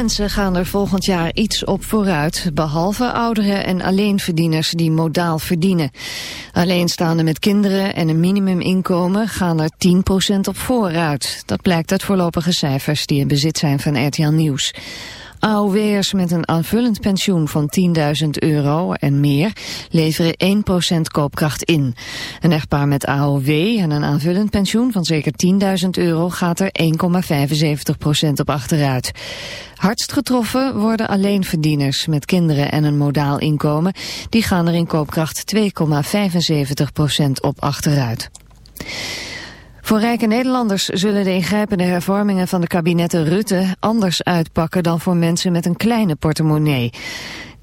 mensen gaan er volgend jaar iets op vooruit, behalve ouderen en alleenverdieners die modaal verdienen. Alleenstaanden met kinderen en een minimuminkomen gaan er 10% op vooruit. Dat blijkt uit voorlopige cijfers die in bezit zijn van RTL Nieuws. AOW'ers met een aanvullend pensioen van 10.000 euro en meer leveren 1% koopkracht in. Een echtpaar met AOW en een aanvullend pensioen van zeker 10.000 euro gaat er 1,75% op achteruit. Hardst getroffen worden alleenverdieners met kinderen en een modaal inkomen. Die gaan er in koopkracht 2,75% op achteruit. Voor rijke Nederlanders zullen de ingrijpende hervormingen van de kabinetten Rutte anders uitpakken dan voor mensen met een kleine portemonnee.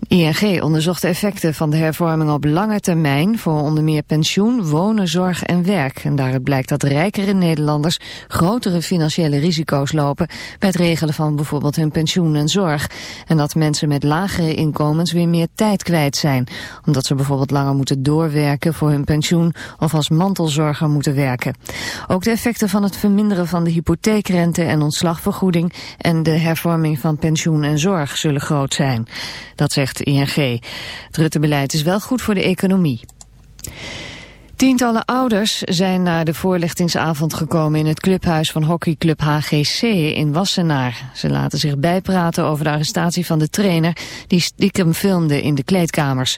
ING onderzocht de effecten van de hervorming op lange termijn voor onder meer pensioen, wonen, zorg en werk. En daaruit blijkt dat rijkere Nederlanders grotere financiële risico's lopen bij het regelen van bijvoorbeeld hun pensioen en zorg. En dat mensen met lagere inkomens weer meer tijd kwijt zijn, omdat ze bijvoorbeeld langer moeten doorwerken voor hun pensioen of als mantelzorger moeten werken. Ook de effecten van het verminderen van de hypotheekrente en ontslagvergoeding en de hervorming van pensioen en zorg zullen groot zijn. Dat zegt ING. Het Rutte-beleid is wel goed voor de economie. Tientallen ouders zijn naar de voorlichtingsavond gekomen in het clubhuis van hockeyclub HGC in Wassenaar. Ze laten zich bijpraten over de arrestatie van de trainer die stiekem filmde in de kleedkamers.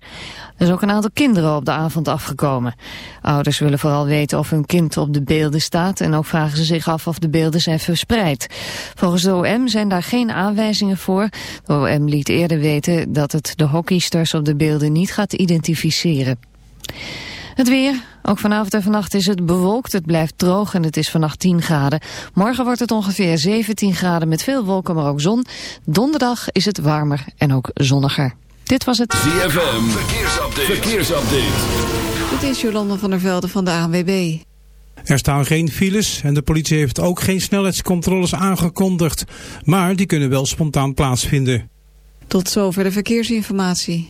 Er is ook een aantal kinderen op de avond afgekomen. Ouders willen vooral weten of hun kind op de beelden staat en ook vragen ze zich af of de beelden zijn verspreid. Volgens de OM zijn daar geen aanwijzingen voor. De OM liet eerder weten dat het de hockeysters op de beelden niet gaat identificeren. Het weer. Ook vanavond en vannacht is het bewolkt. Het blijft droog en het is vannacht 10 graden. Morgen wordt het ongeveer 17 graden met veel wolken, maar ook zon. Donderdag is het warmer en ook zonniger. Dit was het ZFM. Verkeersupdate. Verkeersupdate. Dit is Jolanda van der Velde van de ANWB. Er staan geen files en de politie heeft ook geen snelheidscontroles aangekondigd. Maar die kunnen wel spontaan plaatsvinden. Tot zover de verkeersinformatie.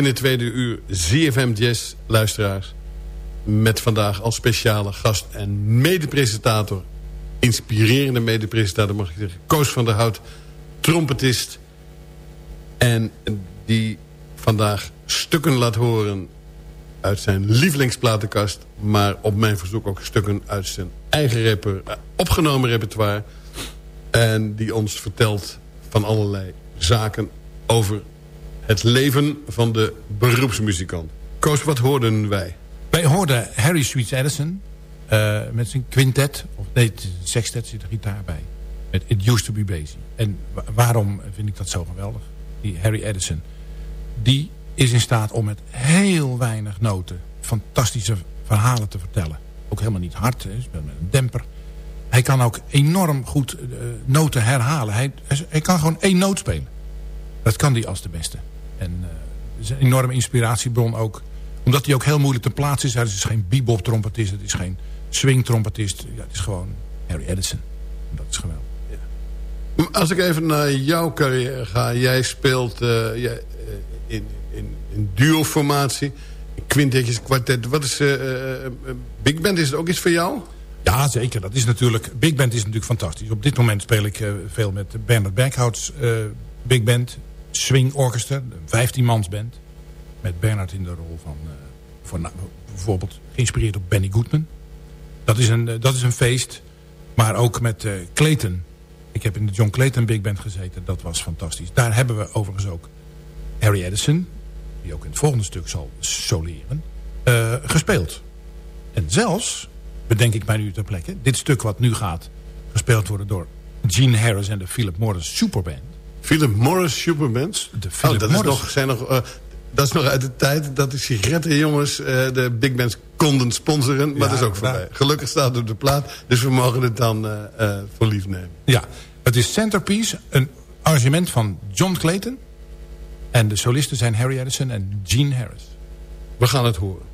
In het tweede uur ZFM Jazz, luisteraars. Met vandaag als speciale gast en medepresentator... inspirerende medepresentator, mag ik zeggen... Koos van der Hout, trompetist... en die vandaag stukken laat horen uit zijn lievelingsplatenkast... maar op mijn verzoek ook stukken uit zijn eigen rapper, eh, opgenomen repertoire... en die ons vertelt van allerlei zaken over het leven van de beroepsmuzikant. Koos, wat hoorden wij? Wij hoorden Harry Sweets Edison uh, met zijn quintet. Of nee, sextet zit er gitaar bij. Met It Used To Be Basie. En waarom vind ik dat zo geweldig? Die Harry Edison. Die is in staat om met heel weinig noten... fantastische verhalen te vertellen. Ook helemaal niet hard, hè, met een demper. Hij kan ook enorm goed uh, noten herhalen. Hij, hij kan gewoon één noot spelen. Dat kan hij als de beste. En uh, is een enorme inspiratiebron ook. Omdat hij ook heel moeilijk te plaatsen is. Hij is geen bebop trompetist. Het is geen swing trompetist. Ja, het is gewoon Harry Edison. Dat is geweldig. Ja. Als ik even naar jouw carrière ga. Jij speelt uh, jij, in, in, in duo-formatie. Quintetjes, kwartet. Wat is uh, Big Band? Is het ook iets voor jou? Ja, zeker. Dat is natuurlijk, Big Band is natuurlijk fantastisch. Op dit moment speel ik uh, veel met Bernard Berghouts Big Band. Swing Orchestra, een 15 mans band. Met Bernard in de rol van, uh, voor, bijvoorbeeld geïnspireerd op Benny Goodman. Dat is een, dat is een feest. Maar ook met Clayton. Ik heb in de John Clayton Big Band gezeten. Dat was fantastisch. Daar hebben we overigens ook Harry Edison. Die ook in het volgende stuk zal soleren. gespeeld. En zelfs bedenk ik mij nu ter plekke. Dit stuk wat nu gaat gespeeld worden door Gene Harris en de Philip Morris Superband. Philip Morris Superband? De Philip oh, dat, Morris. Is nog, zijn nog, uh, dat is nog uit de tijd dat de sigarettenjongens uh, de big bands konden sponsoren. Maar ja, dat is ook voorbij. Gelukkig staat het op de plaat, dus we mogen het dan uh, voor lief nemen. Ja, het is Centerpiece, een arrangement van John Clayton. En de solisten zijn Harry Edison en Gene Harris. We gaan het horen.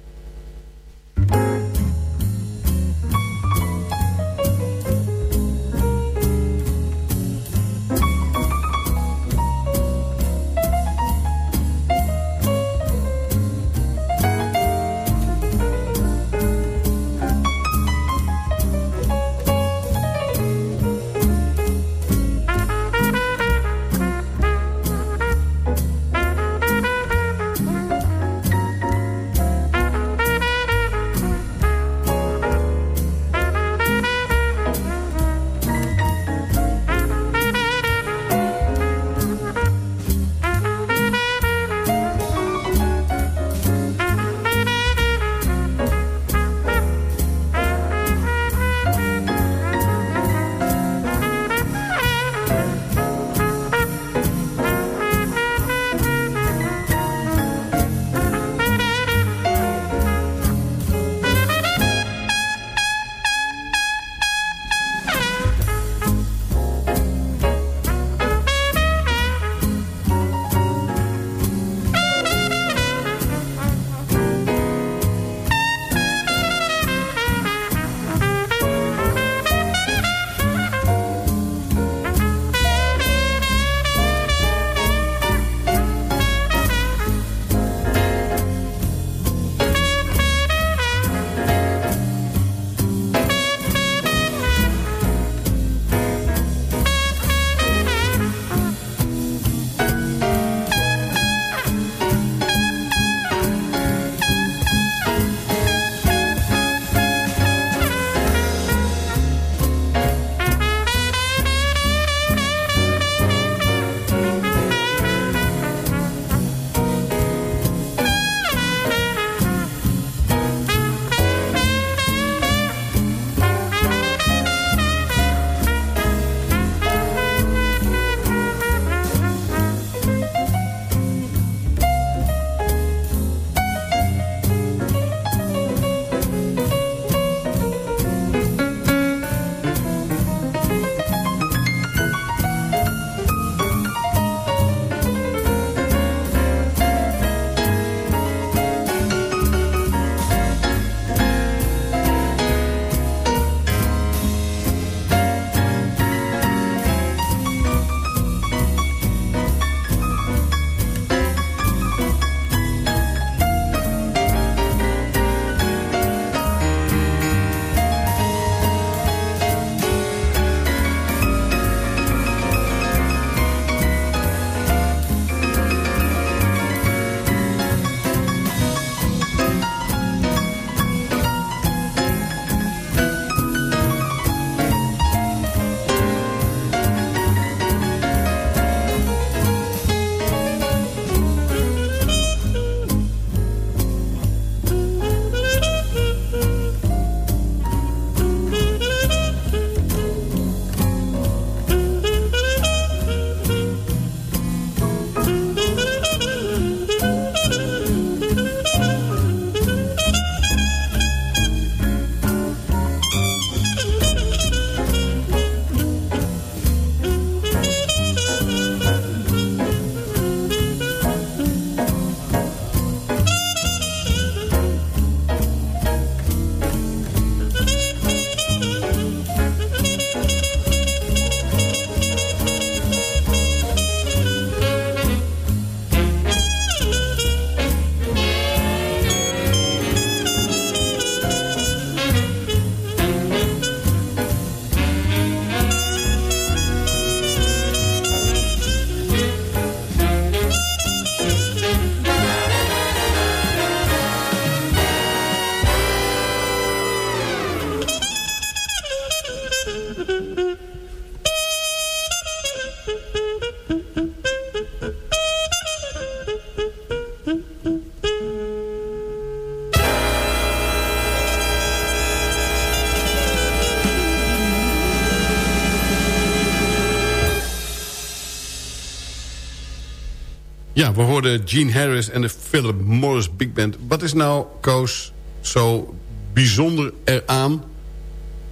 We hoorden Gene Harris en de Philip Morris Big Band. Wat is nou, Koos, zo bijzonder eraan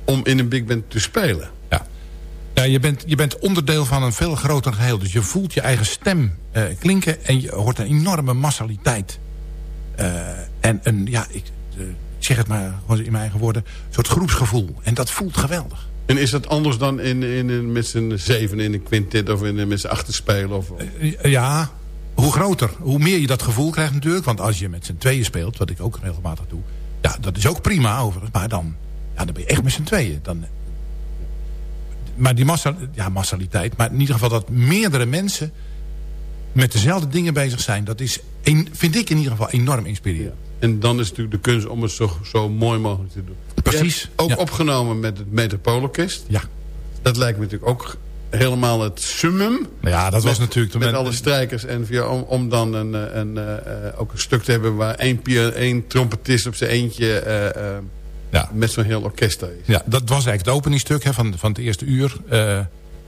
om in een big band te spelen? Ja, ja je, bent, je bent onderdeel van een veel groter geheel. Dus je voelt je eigen stem uh, klinken en je hoort een enorme massaliteit. Uh, en een, ja, ik, uh, ik, zeg het maar gewoon in mijn eigen woorden, een soort groepsgevoel. En dat voelt geweldig. En is dat anders dan in, in, in met z'n zeven in een quintet of in, met z'n achter spelen? Of... ja, hoe groter, hoe meer je dat gevoel krijgt natuurlijk. Want als je met z'n tweeën speelt, wat ik ook regelmatig doe... ja, dat is ook prima overigens. Maar dan, ja, dan ben je echt met z'n tweeën. Dan, maar die massa, ja, massaliteit... maar in ieder geval dat meerdere mensen... met dezelfde dingen bezig zijn... dat is, een, vind ik in ieder geval enorm inspirerend. En dan is natuurlijk de kunst om het zo, zo mooi mogelijk te doen. Precies. Ook ja. opgenomen met het Metropoolorkest. Ja. Dat lijkt me natuurlijk ook helemaal het summum. Ja, dat was natuurlijk... Met alle strijkers en via, om, om dan een, een, uh, ook een stuk te hebben... waar één, pier, één trompetist op zijn eentje uh, ja. met zo'n heel orkest is. Ja, dat was eigenlijk het openingstuk hè, van, van het eerste uur.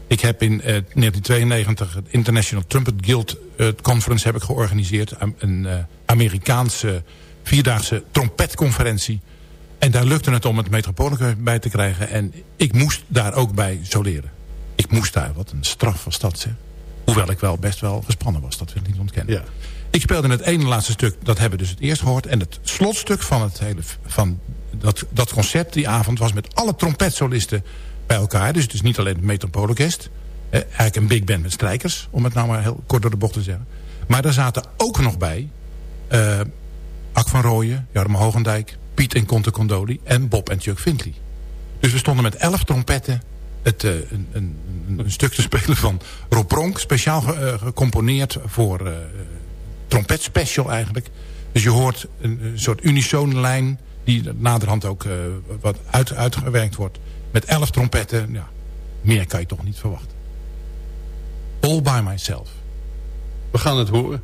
ik heb in 1992 het International Trumpet Guild Conference heb ik georganiseerd. Een Amerikaanse vierdaagse trompetconferentie. En daar lukte het om het Metropoolorkest bij te krijgen. En ik moest daar ook bij soleren. Ik moest daar, wat een straf was dat zeg. Hoewel ik wel best wel gespannen was, dat wil ik niet ontkennen. Ja. Ik speelde het ene laatste stuk, dat hebben we dus het eerst gehoord. En het slotstuk van, het hele, van dat, dat concert die avond was met alle trompetsolisten bij elkaar. Dus het is niet alleen het Metropoolorkest. Eh, eigenlijk een big band met strijkers, om het nou maar heel kort door de bocht te zeggen. Maar daar zaten ook nog bij... Uh, Ak van Rooyen, Jarmo Hogendijk, Piet en Conte Condoli en Bob en Chuck Findley. Dus we stonden met elf trompetten het, uh, een, een, een, stuk te spelen van Rob Bronk. Speciaal ge, uh, gecomponeerd voor uh, trompetspecial eigenlijk. Dus je hoort een, een soort unisone lijn die naderhand ook wat uit, uitgewerkt wordt. Met elf trompetten, ja, meer kan je toch niet verwachten. All by myself. We gaan het horen.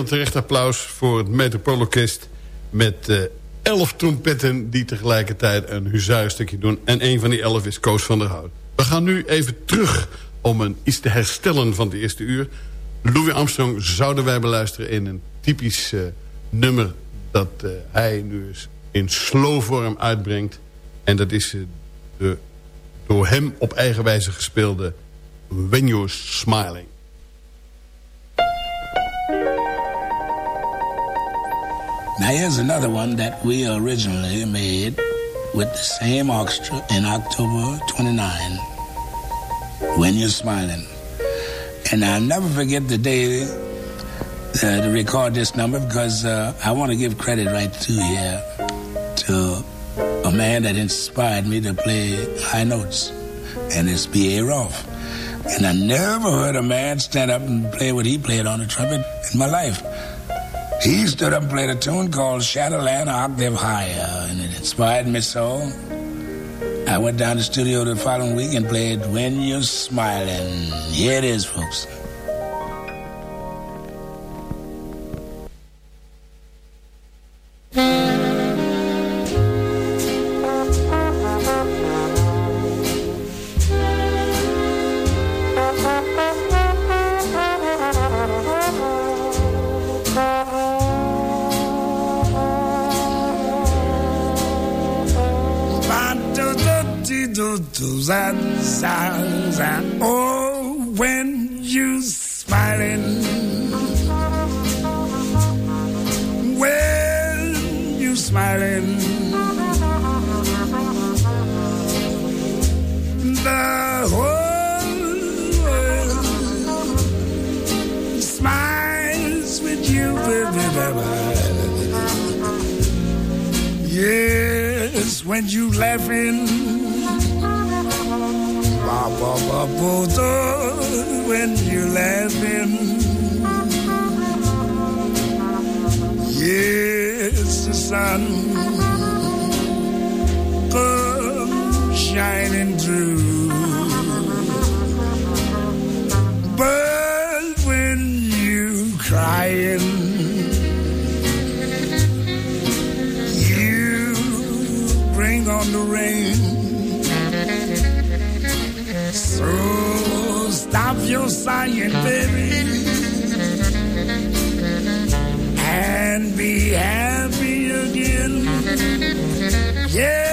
Dan terecht applaus voor het Metropoolorkest... met uh, elf trompetten die tegelijkertijd een huzaarenstukje doen. En een van die elf is Koos van der Hout. We gaan nu even terug om een, iets te herstellen van de eerste uur. Louis Armstrong zouden wij beluisteren in een typisch uh, nummer... dat uh, hij nu eens in slow vorm uitbrengt. En dat is de door hem op eigen wijze gespeelde When You're Smiling. Now here's another one that we originally made with the same orchestra in October 29, When You're Smiling. And I'll never forget the day uh, to record this number because uh, I want to give credit right to here to a man that inspired me to play high notes, and it's B.A. Rolfe. And I never heard a man stand up and play what he played on the trumpet in my life. He stood up and played a tune called Shadowland Octave Higher, and it inspired me so. I went down to the studio the following week and played When You're Smiling. Here it is, folks. On the rain. So stop your sighing, baby, and be happy again. Yes,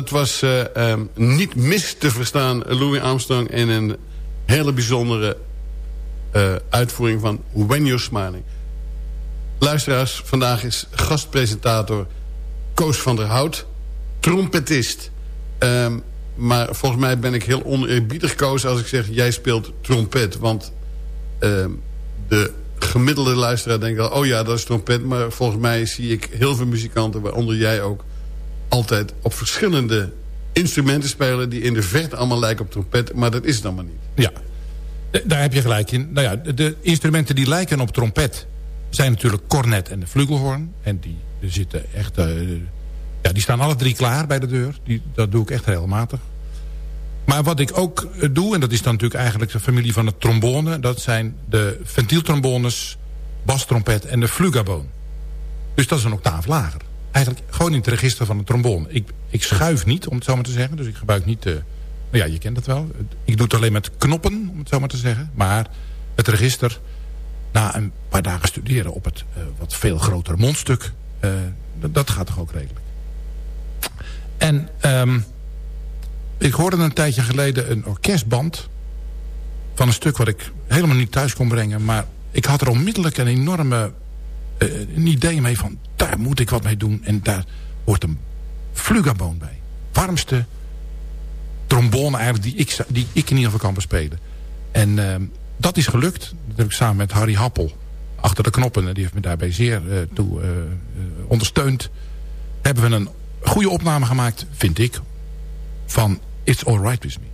dat was uh, um, niet mis te verstaan Louis Armstrong... in een hele bijzondere uh, uitvoering van When You're Smiling. Luisteraars, vandaag is gastpresentator Koos van der Hout... trompetist. Um, maar volgens mij ben ik heel oneerbiedig Koos als ik zeg... jij speelt trompet, want um, de gemiddelde luisteraar denkt al... oh ja, dat is trompet, maar volgens mij zie ik heel veel muzikanten... waaronder jij ook altijd op verschillende instrumenten spelen... die in de verte allemaal lijken op trompet, maar dat is het allemaal niet. Ja, daar heb je gelijk in. Nou ja, de instrumenten die lijken op trompet... zijn natuurlijk cornet en de flugelhorn. En die zitten echt... Uh, ja, die staan alle drie klaar bij de deur. Die, dat doe ik echt regelmatig. Maar wat ik ook eh, doe, en dat is dan natuurlijk eigenlijk de familie van de trombone... dat zijn de ventieltrombones, bastrompet en de flugaboon. Dus dat is een octaaf lager eigenlijk gewoon in het register van een trombone. Ik, ik schuif niet, om het zo maar te zeggen. Dus ik gebruik niet... Uh, nou ja, je kent het wel. Ik doe het alleen met knoppen, om het zo maar te zeggen. Maar het register, na een paar dagen studeren op het uh, wat veel grotere mondstuk... Uh, dat gaat toch ook redelijk. En um, ik hoorde een tijdje geleden een orkestband... van een stuk wat ik helemaal niet thuis kon brengen... maar ik had er onmiddellijk een enorme een idee mee van... daar moet ik wat mee doen. En daar hoort een flugaboon bij. Warmste trombone eigenlijk die ik, die ik in ieder geval kan bespelen. En uh, dat is gelukt. Dat heb ik samen met Harry Happel achter de knoppen. Die heeft me daarbij zeer uh, toe ondersteund. Hebben we een goede opname gemaakt, vind ik... van It's Alright With Me.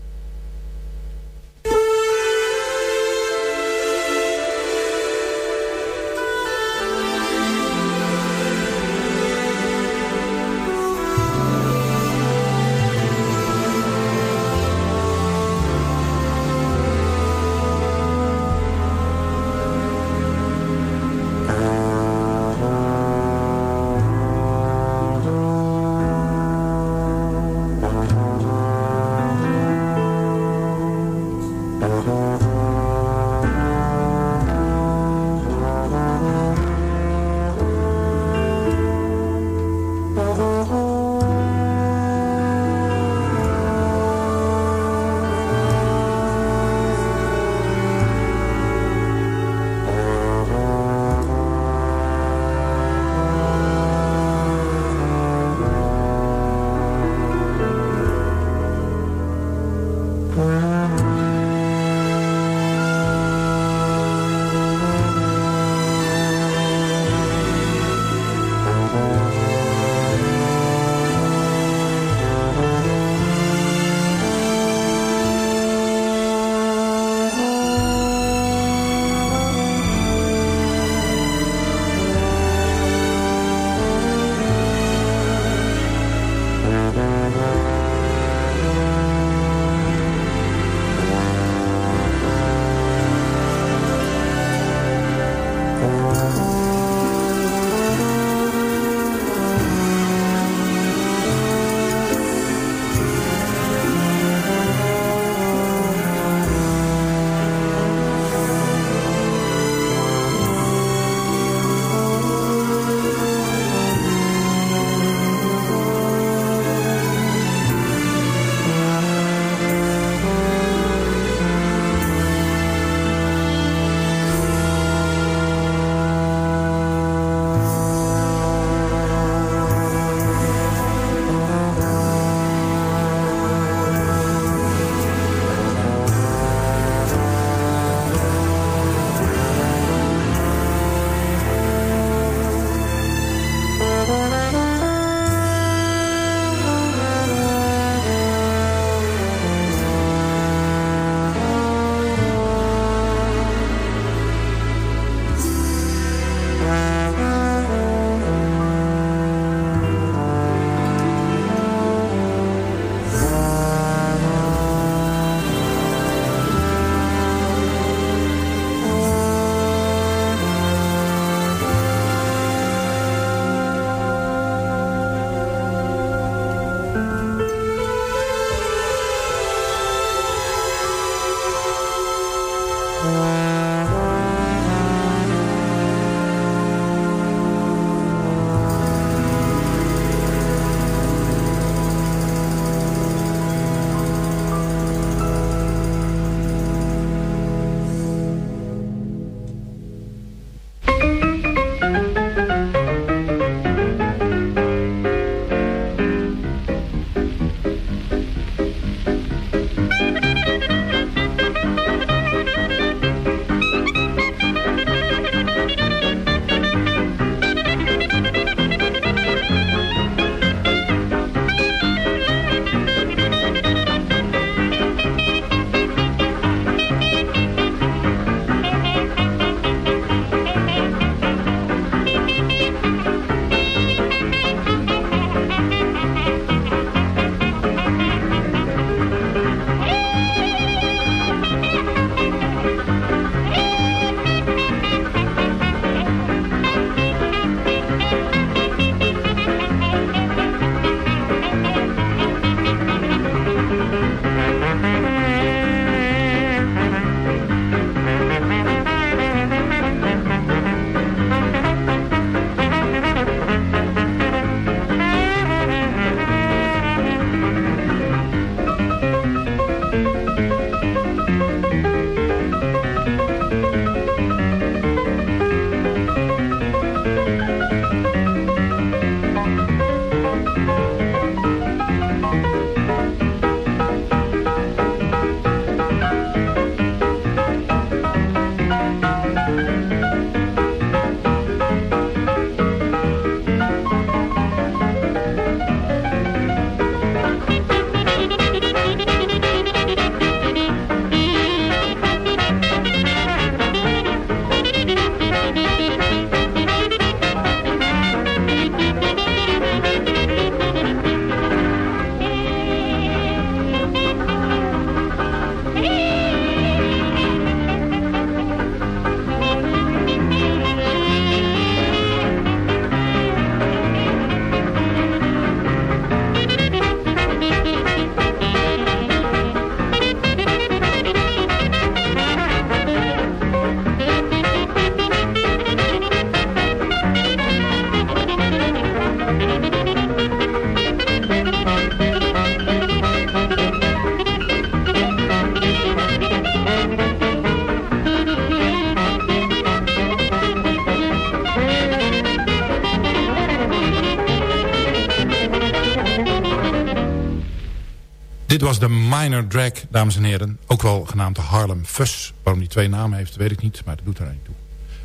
Was de Minor Drag, dames en heren. Ook wel genaamd de Harlem Fuss. Waarom die twee namen heeft, weet ik niet, maar dat doet er niet toe.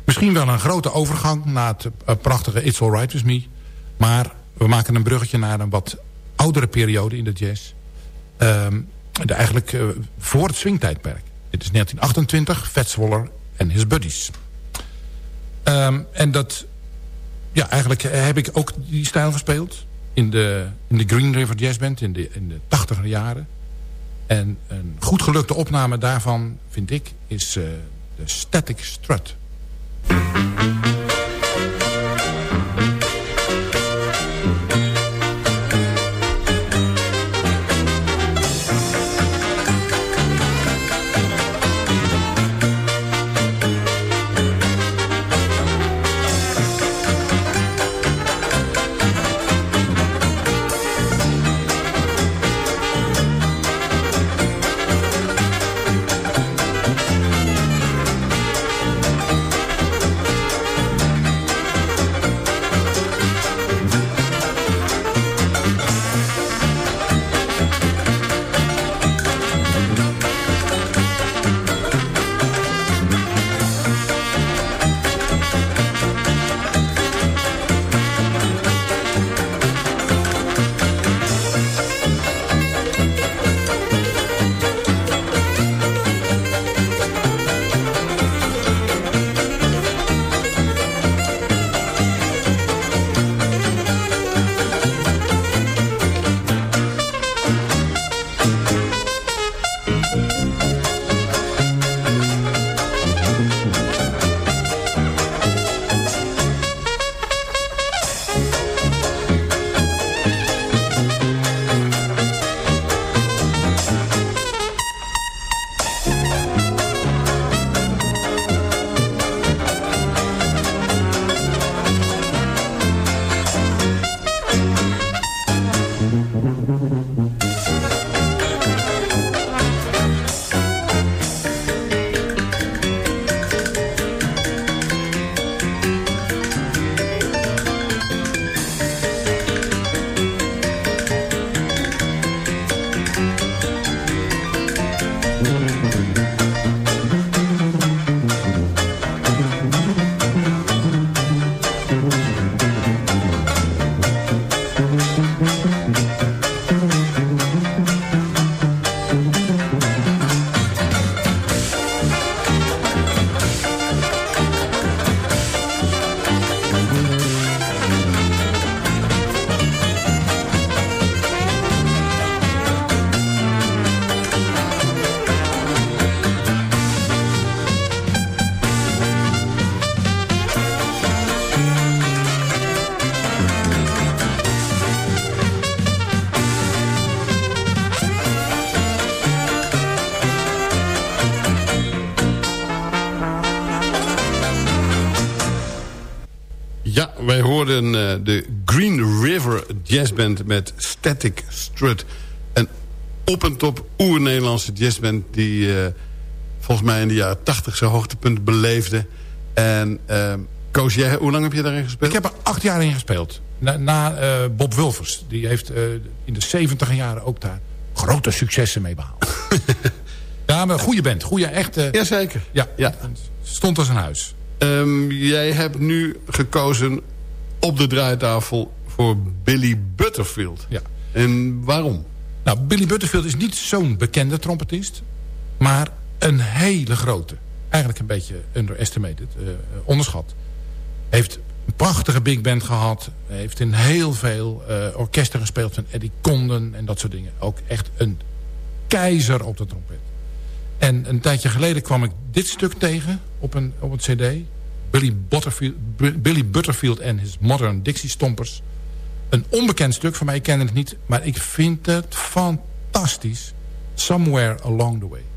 Misschien wel een grote overgang naar het uh, prachtige It's Alright With Me. Maar we maken een bruggetje naar een wat oudere periode in de jazz. Um, de, eigenlijk uh, voor het swingtijdperk. Dit is 1928, Fats en His Buddies. Um, en dat... Ja, eigenlijk heb ik ook die stijl gespeeld. In de, in de Green River Jazz Band in de, in de 80 jaren. En een goed gelukte opname daarvan, vind ik, is uh, de Static Strut. Jazzband met Static Strut. Een op en top oer-Nederlandse jazzband... die uh, volgens mij in de jaren tachtig zijn hoogtepunt beleefde. En uh, Koos, jij, hoe lang heb je daarin gespeeld? Ik heb er acht jaar in gespeeld. Na, na Bob Wulfers. Die heeft in de zeventig jaren ook daar grote successen mee behaald. ja, maar goede band. Goede, echte... Jazeker. Ja, ja. stond als een huis. Um, jij hebt nu gekozen op de draaitafel voor Billy Butterfield. Ja. En waarom? Nou, Billy Butterfield is niet zo'n bekende trompetist... maar een hele grote. Eigenlijk een beetje underestimated, uh, onderschat. Heeft een prachtige big band gehad. Heeft in heel veel uh, orkesten gespeeld van Eddie Condon en dat soort dingen. Ook echt een keizer op de trompet. En een tijdje geleden kwam ik dit stuk tegen op een, op een cd. Billy, Billy Butterfield en his Modern Dixie Stompers. Een onbekend stuk, voor mij ik ken het niet. Maar ik vind het fantastisch. Somewhere Along the Way.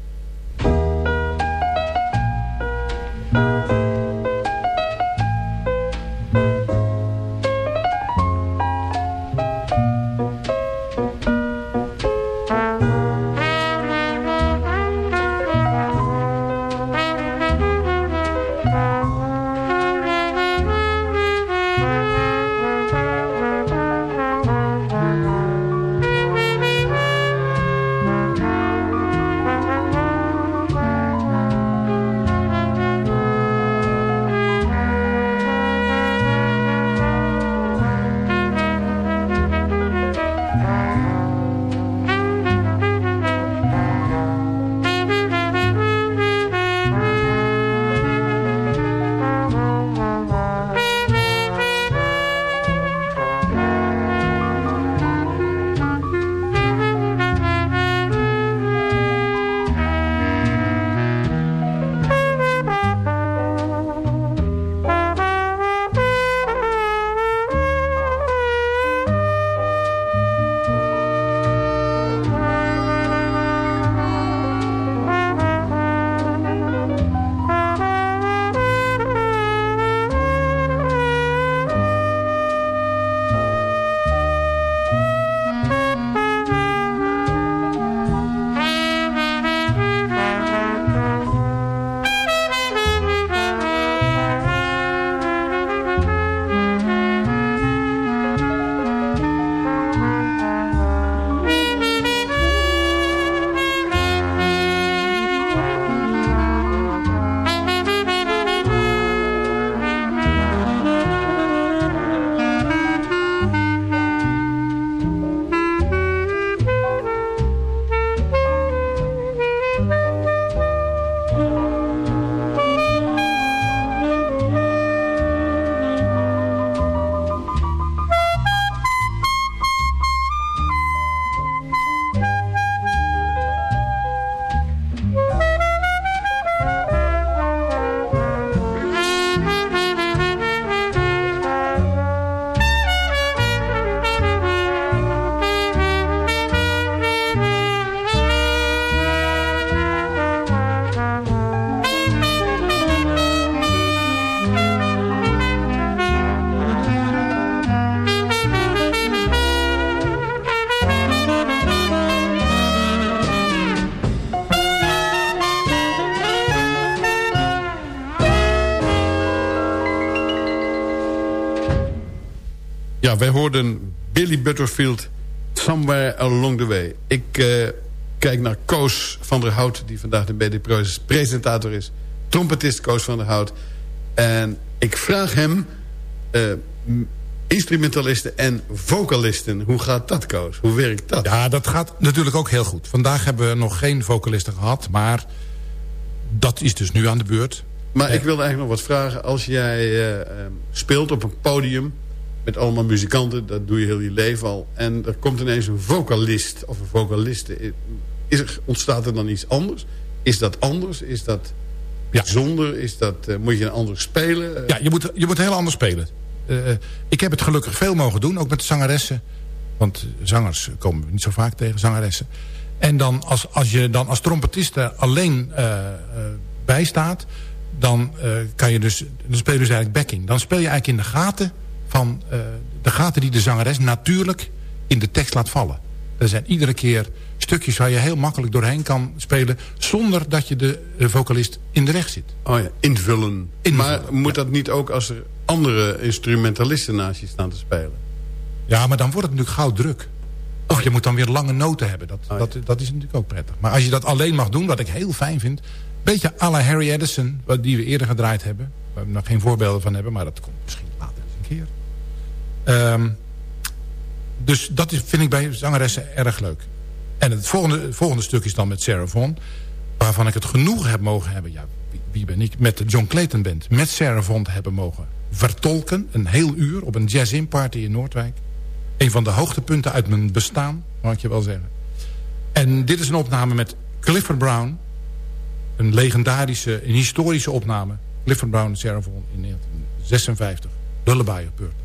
Ja, wij hoorden Billy Butterfield Somewhere Along the Way. Ik uh, kijk naar Koos van der Hout... die vandaag de BD-presentator is. Trompetist Koos van der Hout. En ik vraag hem... Uh, instrumentalisten en vocalisten. Hoe gaat dat, Koos? Hoe werkt dat? Ja, dat gaat natuurlijk ook heel goed. Vandaag hebben we nog geen vocalisten gehad, maar dat is dus nu aan de beurt. Maar ik wilde eigenlijk nog wat vragen. Als jij uh, speelt op een podium met allemaal muzikanten... dat doe je heel je leven al... en er komt ineens een vocalist of een vocaliste... Is er, ontstaat er dan iets anders? Is dat anders? Is dat bijzonder? Is dat, uh, moet je een ander spelen? Ja, je moet, je moet heel anders spelen. Uh, ik heb het gelukkig veel mogen doen, ook met de zangeressen. Want zangers komen we niet zo vaak tegen, zangeressen. En dan als, als je dan als trompetist er alleen uh, uh, bij staat... dan kan je dus, dan speel je dus eigenlijk backing. Dan speel je eigenlijk in de gaten van de gaten die de zangeres natuurlijk in de tekst laat vallen. Er zijn iedere keer stukjes waar je heel makkelijk doorheen kan spelen... zonder dat je de, vocalist in de weg zit. Oh ja, invullen. invullen maar moet dat niet ook als er andere instrumentalisten naast je staan te spelen? Ja, maar dan wordt het natuurlijk gauw druk. Of je moet dan weer lange noten hebben. Dat, oh dat, dat is natuurlijk ook prettig. Maar als je dat alleen mag doen, wat ik heel fijn vind... beetje à la Harry Edison, die we eerder gedraaid hebben... waar we nog geen voorbeelden van hebben... maar dat komt misschien later eens een keer. Um, dus dat is, vind ik bij zangeressen erg leuk. En het volgende, volgende stuk is dan met Sarah waarvan ik het genoeg heb mogen hebben... ja, wie, ben ik? Met de John Clayton Band. Met Sarah Vaughan hebben mogen vertolken. Een heel uur op een jazz-in party in Noordwijk. Een van de hoogtepunten uit mijn bestaan, mag ik je wel zeggen. En dit is een opname met Clifford Brown. Een legendarische, een historische opname. Clifford Brown en Sarah in 1956. Lullaby of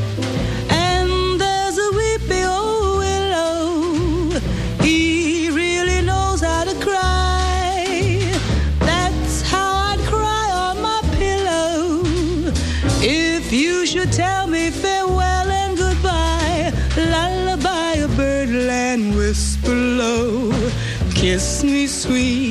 Kiss me sweet,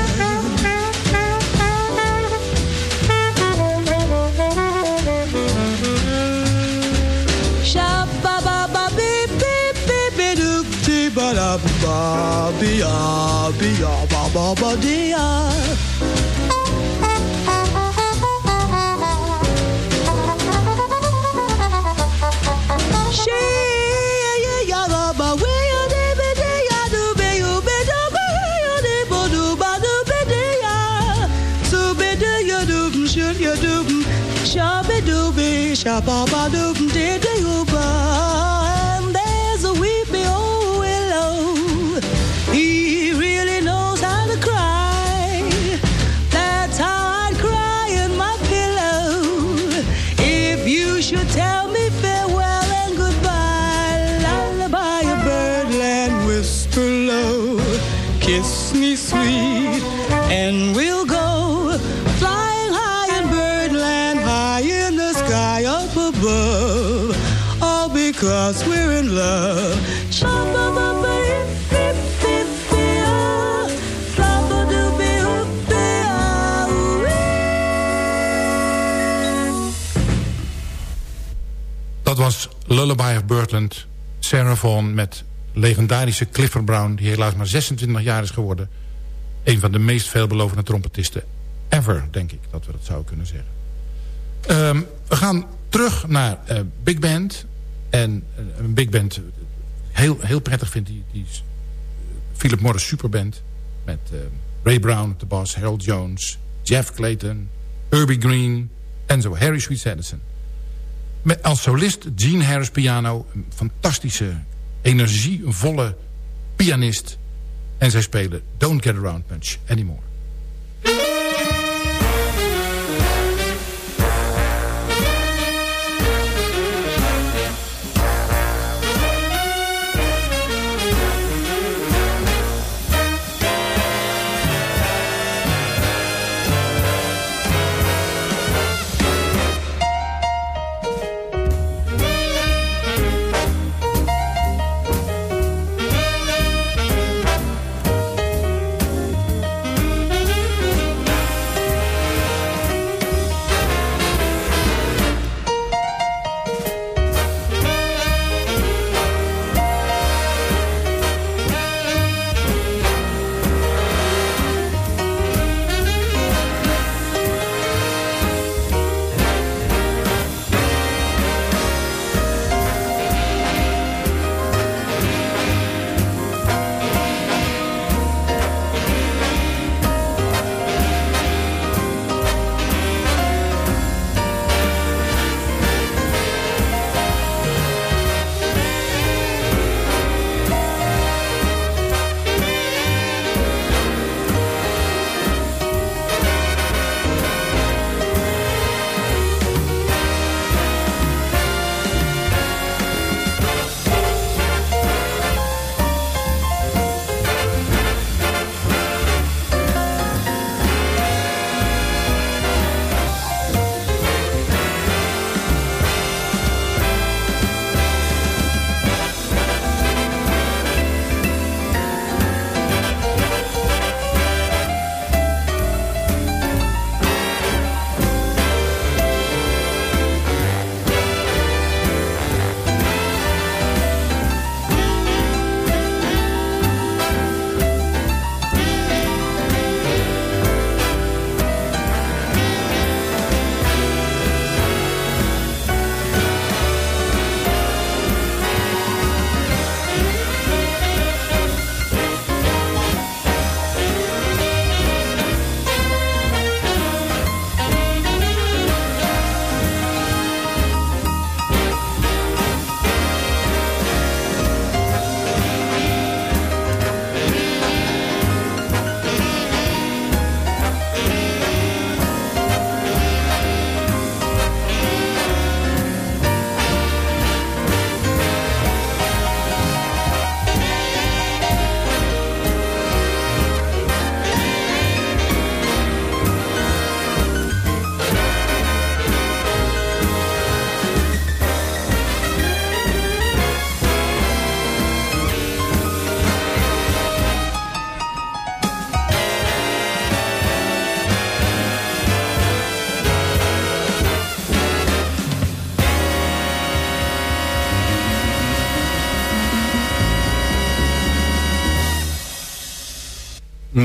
bia, bia, ba ba ba dia. She, yeah, yeah, yeah, ba, we. Shabba doob, shabba doob, did Lullaby of Birdland. Sarah Vaughan met legendarische Clifford Brown... die helaas maar 26 jaar is geworden. Een van de meest veelbelovende trompetisten ever, denk ik. Dat we dat zouden kunnen zeggen. Ehm, we gaan terug naar eh, Big Band. En eh, een Big Band eh, heel, heel prettig vindt die, Philip Morris Superband. Met Ray Brown de bas, Harold Jones, Jeff Clayton, Herbie Green en zo Harry Sweet Addison. Met als solist Gene Harris piano. Een fantastische, energievolle pianist. En zij spelen Don't Get Around Much Anymore.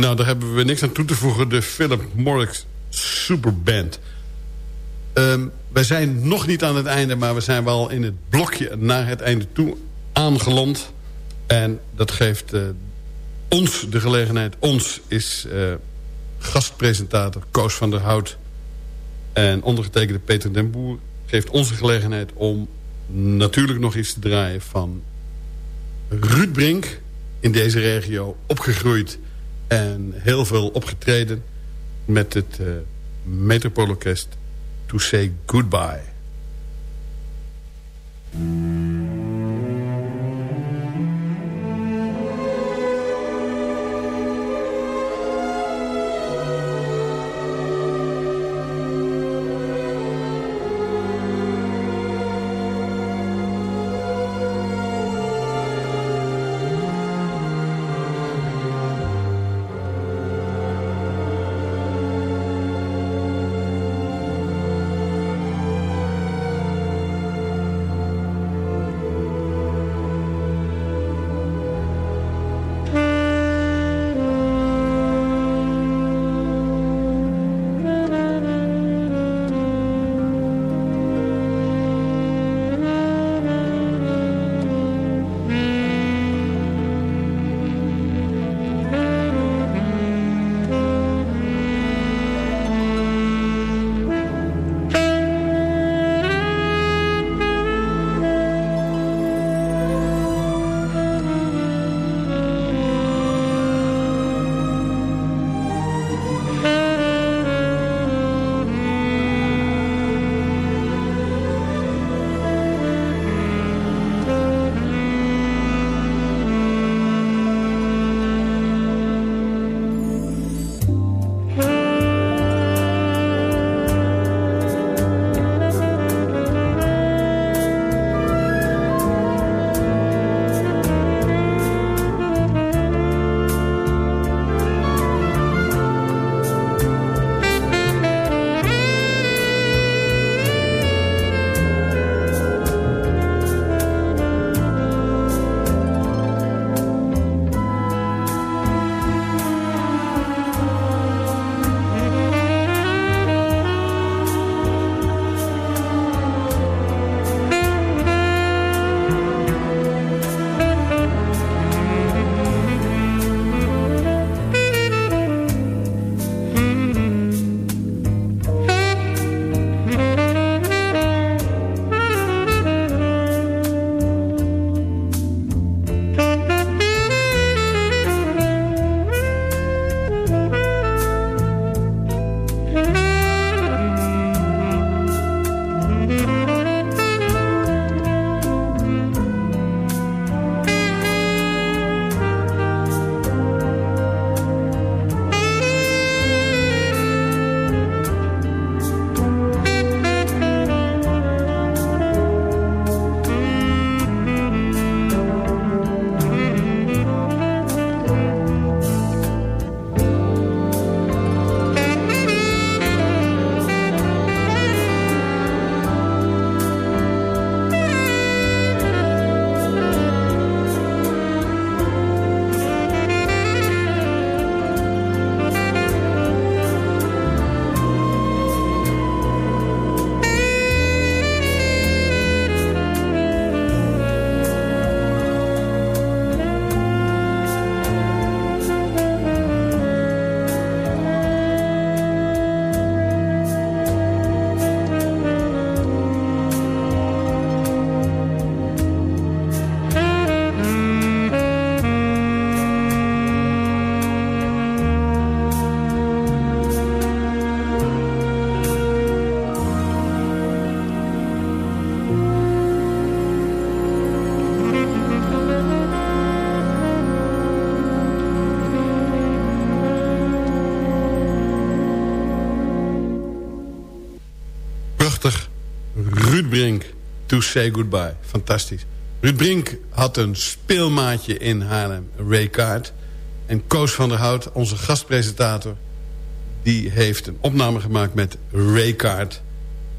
Nou, daar hebben we niks aan toe te voegen. De Philip Morris Superband. Um, wij zijn nog niet aan het einde, maar we zijn wel in het blokje naar het einde toe aangeland. En dat geeft uh, ons de gelegenheid. Ons is uh, gastpresentator Koos van der Hout. En ondergetekende Peter den Boer geeft onze gelegenheid om natuurlijk nog iets te draaien van Ruud Brink in deze regio opgegroeid en heel veel opgetreden met het uh, To Say Goodbye. Say Goodbye. Fantastisch. Ruud Brink had een speelmaatje in Haarlem, Ray Kaart. En Koos van der Hout, onze gastpresentator... die heeft een opname gemaakt met Ray Kaart.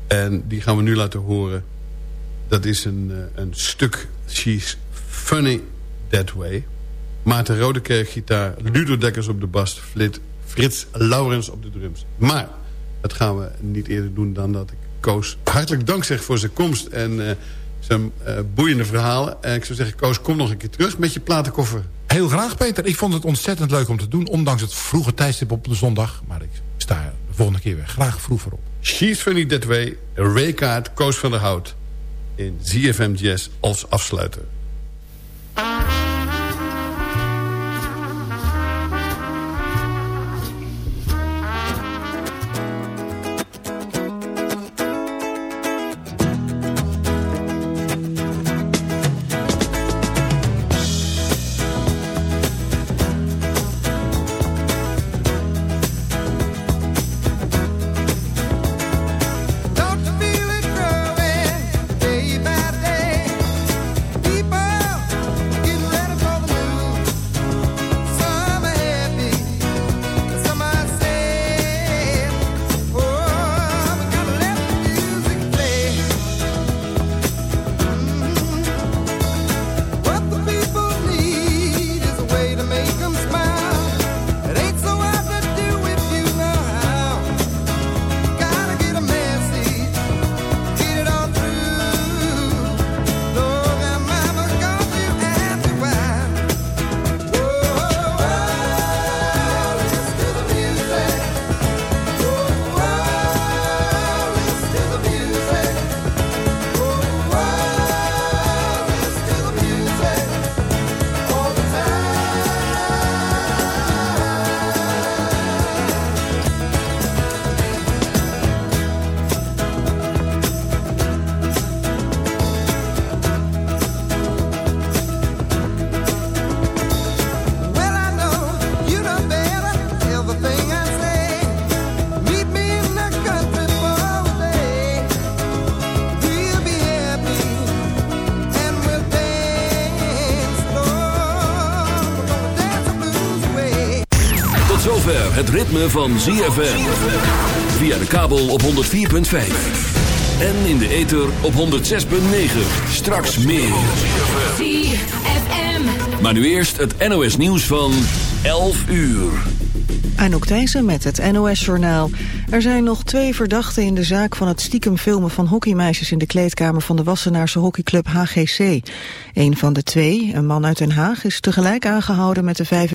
En die gaan we nu laten horen. Dat is een, eh, een stuk She's Funny That Way. Maarten Rodekerk gitaar, Ludo Dekkers op de bas... Frits Laurens op de drums. Maar dat gaan we niet eerder doen dan dat ik Koos hartelijk dank zeg voor zijn komst en uh, zijn uh, boeiende verhalen. En ik zou zeggen, Koos, kom nog een keer terug met je platenkoffer. Heel graag, Peter. Ik vond het ontzettend leuk om te doen, ondanks het vroege tijdstip op de zondag. Maar ik sta de volgende keer weer graag vroeg op. She's Funny That Way, Raykaart, Koos van der Hout. In ZFM Jazz als afsluiter. Ritme van ZFM. Via de kabel op 104.5. En in de ether op 106.9. Straks meer. Maar nu eerst het NOS nieuws van 11 uur. Anouk Thijssen met het NOS-journaal. Er zijn nog twee verdachten in de zaak van het stiekem filmen van hockeymeisjes in de kleedkamer van de Wassenaarse hockeyclub HGC. Een van de twee, een man uit Den Haag, is tegelijk aangehouden met de vijf